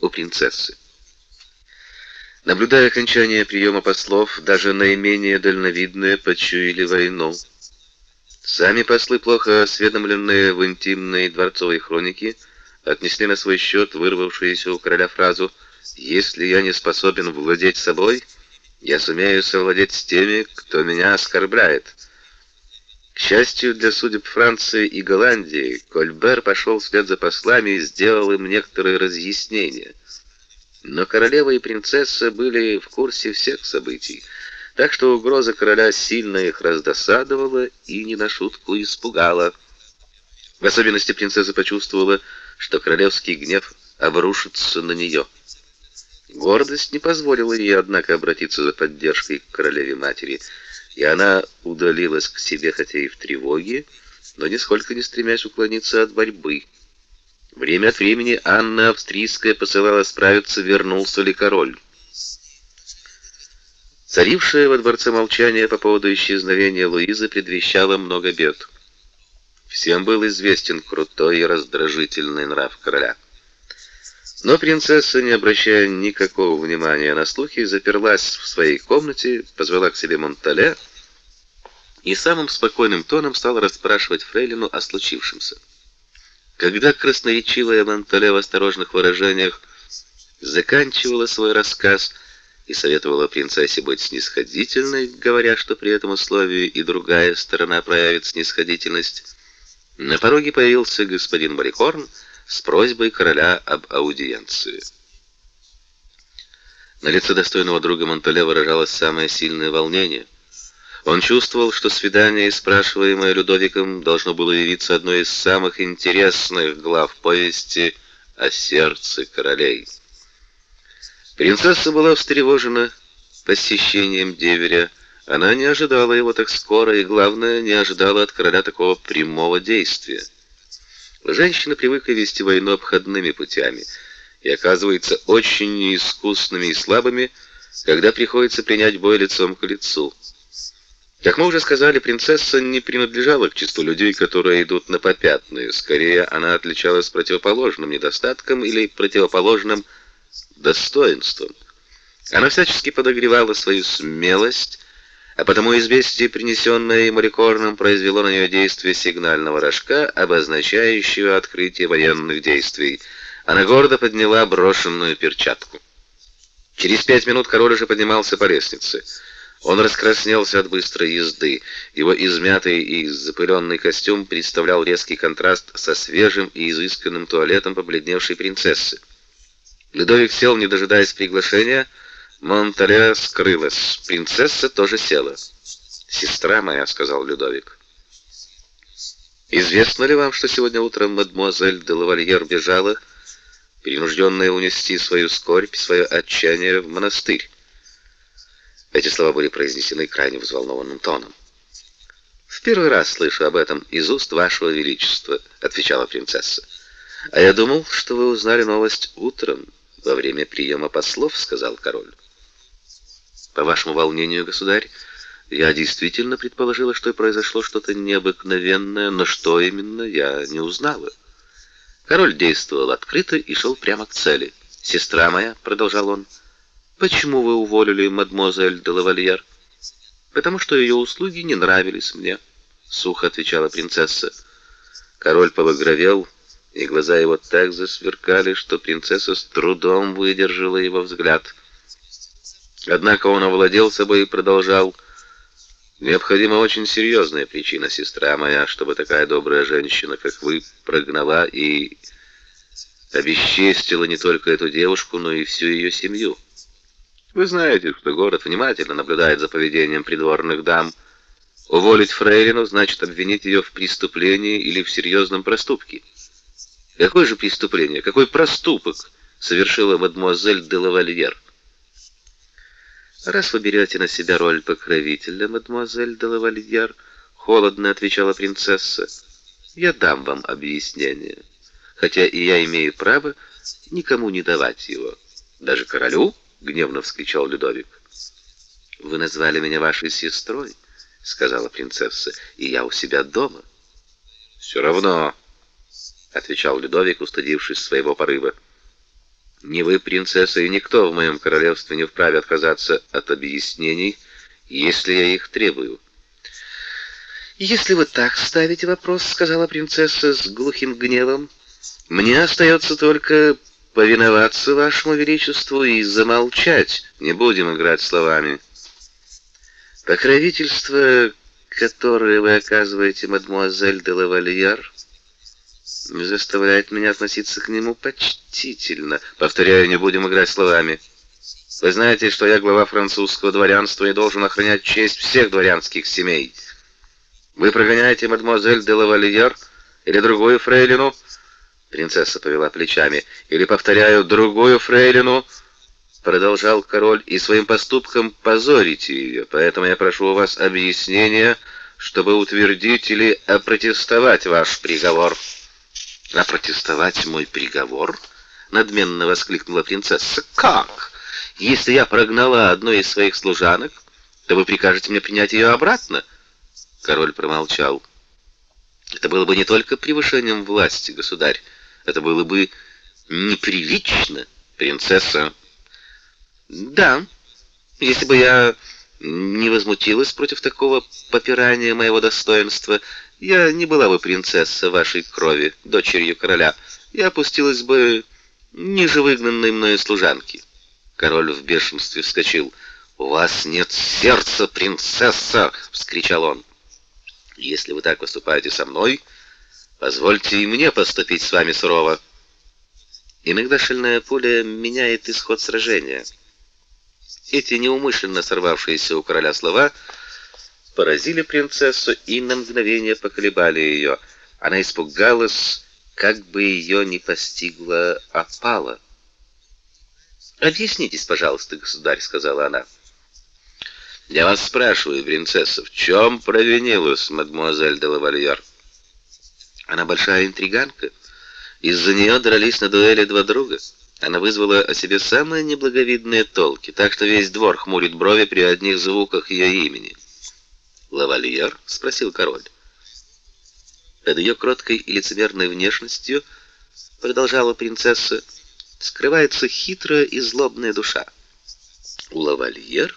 у принцессы. Наблюдая окончание приема послов, даже наименее дальновидные почуяли войну. Сами послы, плохо осведомленные в интимной дворцовой хронике, отнесли на свой счет вырвавшуюся у короля фразу «Если я не способен владеть собой, я сумею совладеть с теми, кто меня оскорбляет». К счастью для судеб Франции и Голландии, Кольбер пошел вслед за послами и сделал им некоторые разъяснения. Но королева и принцесса были в курсе всех событий, так что угроза короля сильно их раздосадовала и не на шутку испугала. В особенности принцесса почувствовала, что королевский гнев обрушится на нее. Гордость не позволила ей, однако, обратиться за поддержкой к королеве-матери, и она удалилась к себе, хотя и в тревоге, но нисколько не стремясь уклониться от борьбы. Время от времени Анна Австрийская посылала справиться, вернулся ли король. Царившее во дворце молчание по поводу исчезновения Луизы предвещало много бед. Всем был известен крутой и раздражительный нрав короля. Но принцесса, не обращая никакого внимания на слухи, заперлась в своей комнате, позвала к себе Монтале и самым спокойным тоном стала расспрашивать фрейлину о случившемся. Когда красноречивая Монтале в осторожных выражениях заканчивала свой рассказ и советовала принцессе быть снисходительной, говоря, что при этом условии и другая сторона проявит снисходительность, на пороге появился господин Барикорн с просьбой короля об аудиенции. На лице достойного друга Монтале выражалось самое сильное волнение — он чувствовал, что свидание, спрашиваемое Людовиком, должно было явиться одной из самых интересных глав повести о сердце королей. Принцесса была встревожена посещением деверя. Она не ожидала его так скоро и, главное, не ожидала от короля такого прямого действия. Женщины привыкли вести войну обходными путями и оказываются очень неискусными и слабыми, когда приходится принять бой лицом к лицу. Как мы уже сказали, принцесса не принадлежала к числу людей, которые идут на попятную. Скорее, она отличалась противоположным недостатком или противоположным достоинством. Она всячески подогревала свою смелость, а потому известие, принесенное Маликорном, произвело на нее действие сигнального рожка, обозначающего открытие военных действий. Она гордо подняла брошенную перчатку. Через пять минут король уже поднимался по лестнице. Он раскраснелся от быстрой езды. Его измятый и запыленный костюм представлял резкий контраст со свежим и изысканным туалетом побледневшей принцессы. Людовик сел, не дожидаясь приглашения. Монтале скрылась. Принцесса тоже села. «Сестра моя», — сказал Людовик. «Известно ли вам, что сегодня утром мадемуазель де лавальер бежала, принужденная унести свою скорбь, свое отчаяние в монастырь?» Эти слова были произнесены крайне взволнованным тоном. «В первый раз слышу об этом из уст вашего величества», — отвечала принцесса. «А я думал, что вы узнали новость утром, во время приема послов», — сказал король. «По вашему волнению, государь, я действительно предположила, что произошло что-то необыкновенное, но что именно, я не узнала». Король действовал открыто и шел прямо к цели. «Сестра моя», — продолжал он, — Почему вы уволили мадемуазель де лавальер? Потому что ее услуги не нравились мне, сухо отвечала принцесса. Король побагровел, и глаза его так засверкали, что принцесса с трудом выдержала его взгляд. Однако он овладел собой и продолжал: "Необходима очень серьезная причина, сестра моя, чтобы такая добрая женщина, как вы, прогнала и обесчестила не только эту девушку, но и всю ее семью". Вы знаете, что город внимательно наблюдает за поведением придворных дам. Уволить фрейлину значит обвинить ее в преступлении или в серьезном проступке. Какое же преступление, какой проступок совершила мадемуазель де лавальер? Раз вы берете на себя роль покровителя, мадемуазель де лавальер, холодно отвечала принцесса, я дам вам объяснение, хотя и я имею право никому не давать его, даже королю гневно вскричал Людовик. Вы назвали меня вашей сестрой, сказала принцесса, и я у себя дома. «Все равно, отвечал Людовик, устыдившись своего порыва. Ни вы, принцесса, и никто в моем королевстве не вправе отказаться от объяснений, если я их требую. Если вы так ставите вопрос, сказала принцесса с глухим гневом, мне остается только повиноваться вашему величеству и замолчать. Не будем играть словами. Покровительство, которое вы оказываете мадмуазель де лавальер, заставляет меня относиться к нему почтительно. Повторяю, не будем играть словами. Вы знаете, что я глава французского дворянства и должен охранять честь всех дворянских семей. Вы прогоняете мадемуазель де лавальер или другую фрейлину? Принцесса повела плечами. Или, повторяю, другую фрейлину, продолжал король, и своим поступком позорите ее. Поэтому я прошу у вас объяснения, чтобы утвердить или опротестовать ваш приговор. Опротестовать мой приговор? надменно воскликнула принцесса. Как? Если я прогнала одну из своих служанок, то вы прикажете мне принять ее обратно? Король промолчал. Это было бы не только превышением власти, государь, это было бы неприлично, принцесса. Да, если бы я не возмутилась против такого попирания моего достоинства, я не была бы принцесса вашей крови, дочерью короля. Я опустилась бы ниже выгнанной мною служанки. Король в бешенстве вскочил. «У вас нет сердца, принцесса!» — вскричал он. Если вы так поступаете со мной, позвольте и мне поступить с вами сурово. Иногда шальная пуля меняет исход сражения. Эти неумышленно сорвавшиеся у короля слова поразили принцессу и на мгновение поколебали ее. Она испугалась, как бы ее не постигла опала. «Объяснитесь, пожалуйста, государь», — сказала она. Я вас спрашиваю, принцесса, в чем провинилась мадемуазель де лавальер? Она большая интриганка. Из-за нее дрались на дуэли два друга. Она вызвала о себе самые неблаговидные толки, так что весь двор хмурит брови при одних звуках ее имени. «Лавальер?» — спросил король. Под ее кроткой и лицемерной внешностью, продолжала принцесса, скрывается хитрая и злобная душа. Лавальер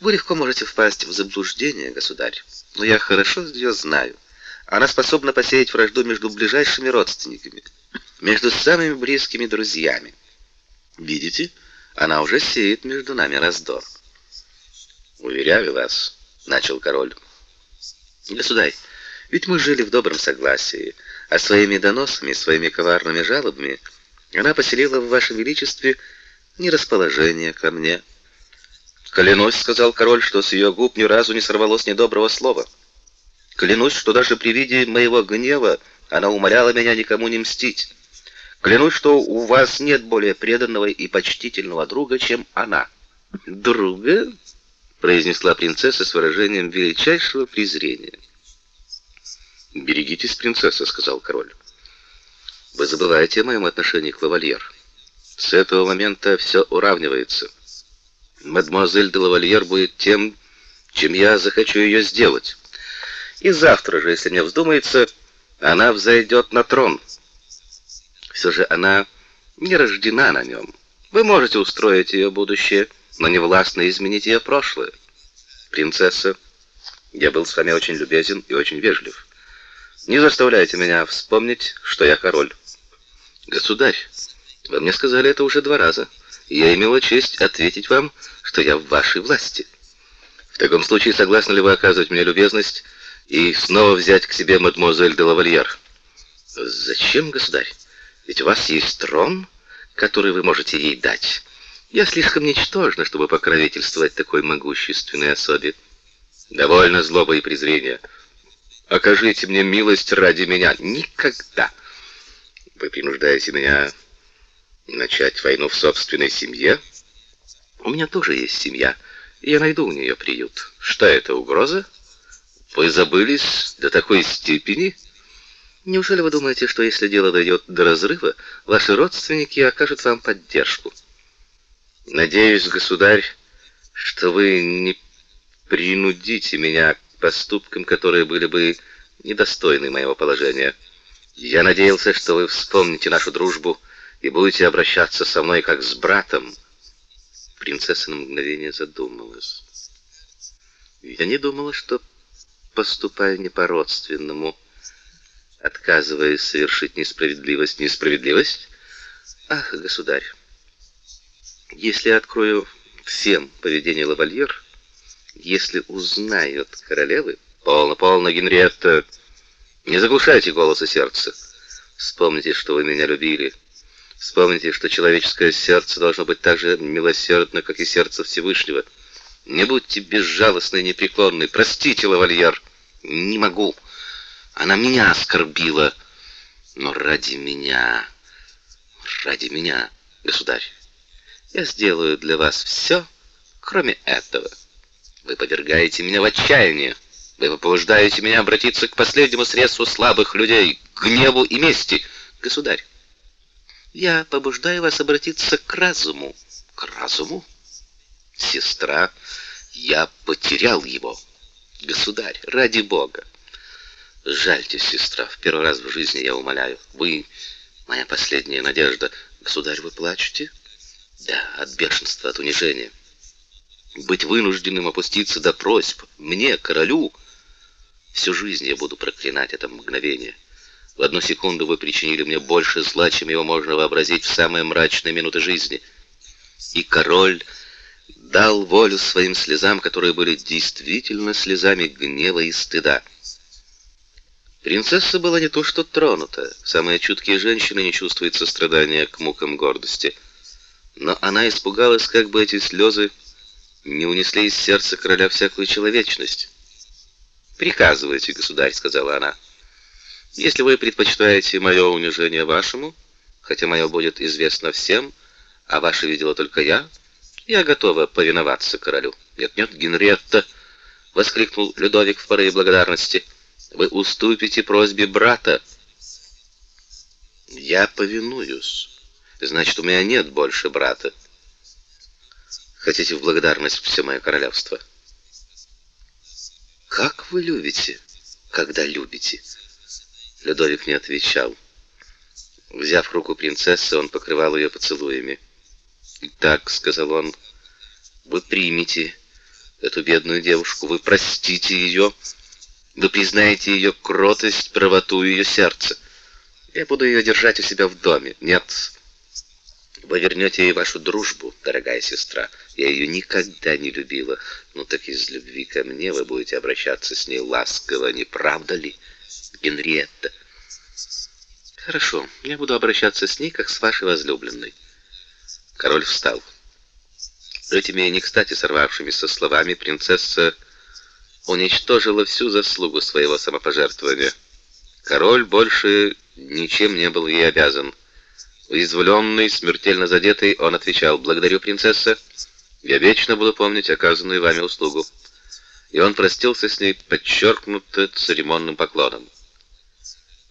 вы легко можете впасть в заблуждение, государь, но я хорошо ее знаю. Она способна посеять вражду между ближайшими родственниками, между самыми близкими друзьями. Видите, она уже сеет между нами раздор. Уверяю вас, начал король. Государь, ведь мы жили в добром согласии, а своими доносами, своими коварными жалобами она поселила в вашем величестве нерасположение ко мне. Клянусь, сказал король, что с ее губ ни разу не сорвалось ни доброго слова. Клянусь, что даже при виде моего гнева она умоляла меня никому не мстить. Клянусь, что у вас нет более преданного и почтительного друга, чем она. Друга? Произнесла принцесса с выражением величайшего презрения. Берегитесь, принцесса, сказал король. Вы забываете о моем отношении к лавальер. С этого момента все уравнивается мадемуазель де лавальер будет тем, чем я захочу ее сделать. И завтра же, если мне вздумается, она взойдет на трон. Все же она не рождена на нем. Вы можете устроить ее будущее, но не властно изменить ее прошлое. Принцесса, я был с вами очень любезен и очень вежлив. Не заставляйте меня вспомнить, что я король. Государь, вы мне сказали это уже два раза я имела честь ответить вам, что я в вашей власти. В таком случае, согласны ли вы оказывать мне любезность и снова взять к себе мадемуазель де лавальер? Зачем, государь? Ведь у вас есть трон, который вы можете ей дать. Я слишком ничтожна, чтобы покровительствовать такой могущественной особе. Довольно злоба и презрения. Окажите мне милость ради меня. Никогда. Вы принуждаете меня Начать войну в собственной семье? У меня тоже есть семья, и я найду у нее приют. Что это, угроза? Вы забылись до такой степени? Неужели вы думаете, что если дело дойдет до разрыва, ваши родственники окажут вам поддержку? Надеюсь, государь, что вы не принудите меня к поступкам, которые были бы недостойны моего положения. Я надеялся, что вы вспомните нашу дружбу и будете обращаться со мной как с братом. Принцесса на мгновение задумалась. Я не думала, что поступаю не по-родственному, отказываясь совершить несправедливость. Несправедливость? Ах, государь, если открою всем поведение лавальер, если узнают королевы... Полно, полно, Генриетта, не заглушайте голоса сердца. Вспомните, что вы меня любили. Вспомните, что человеческое сердце должно быть так же милосердно, как и сердце Всевышнего. Не будьте безжалостны и непреклонны. Простите, лавальер. Не могу. Она меня оскорбила. Но ради меня, ради меня, государь, я сделаю для вас все, кроме этого. Вы повергаете меня в отчаяние. Вы побуждаете меня обратиться к последнему средству слабых людей, гневу и мести. Государь, я побуждаю вас обратиться к разуму. К разуму? Сестра, я потерял его. Государь, ради бога. Жальте, сестра, в первый раз в жизни я умоляю. Вы моя последняя надежда. Государь, вы плачете? Да, от бешенства, от унижения. Быть вынужденным опуститься до просьб мне, королю, всю жизнь я буду проклинать это мгновение. В одну секунду вы причинили мне больше зла, чем его можно вообразить в самые мрачные минуты жизни. И король дал волю своим слезам, которые были действительно слезами гнева и стыда. Принцесса была не то что тронута. Самые чуткие женщины не чувствуют сострадания к мукам гордости. Но она испугалась, как бы эти слезы не унесли из сердца короля всякую человечность. «Приказывайте, государь», — сказала она. «Если вы предпочитаете мое унижение вашему, хотя мое будет известно всем, а ваше видела только я, я готова повиноваться королю». «Нет, нет, Генриетта!» — воскликнул Людовик в порыве благодарности — вы уступите просьбе брата. Я повинуюсь. Значит, у меня нет больше брата. Хотите в благодарность все мое королевство? Как вы любите, когда любите? Людовик не отвечал. Взяв руку принцессы, он покрывал ее поцелуями. "Так", сказал он. "Вы примите эту бедную девушку, вы простите ее вы признаете ее кротость, правоту ее сердца. Я буду ее держать у себя в доме. Нет. Вы вернете ей вашу дружбу, дорогая сестра. Я ее никогда не любила. Ну так из любви ко мне вы будете обращаться с ней ласково, не правда ли, Генриетта? Хорошо, я буду обращаться с ней, как с вашей возлюбленной. Король встал. Этими не кстати сорвавшимися словами принцесса уничтожила всю заслугу своего самопожертвования. Король больше ничем не был ей обязан. Уязвленный, смертельно задетый, он отвечал: "Благодарю, принцесса. Я вечно буду помнить оказанную вами услугу". И он простился с ней подчеркнуто церемонным поклоном.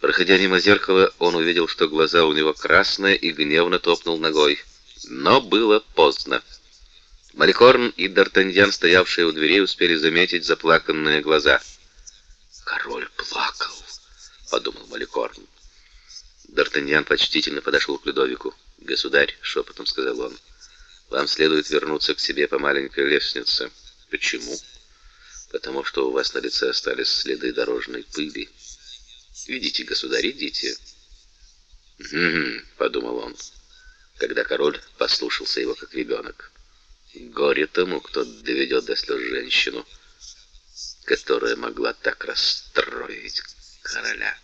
Проходя мимо зеркала, он увидел, что глаза у него красные, и гневно топнул ногой. Но было поздно. Маликорн и Д'Артаньян, стоявшие у дверей, успели заметить заплаканные глаза. «Король плакал», — подумал Маликорн. Д'Артаньян почтительно подошел к Людовику. «Государь», — шепотом сказал он, — «вам следует вернуться к себе по маленькой лестнице». «Почему?» «Потому что у вас на лице остались следы дорожной пыли». «Идите, государь, идите». «Хм», — подумал он, когда король послушался его как ребенок. Горе тому, кто доведет до слез женщину, которая могла так расстроить короля.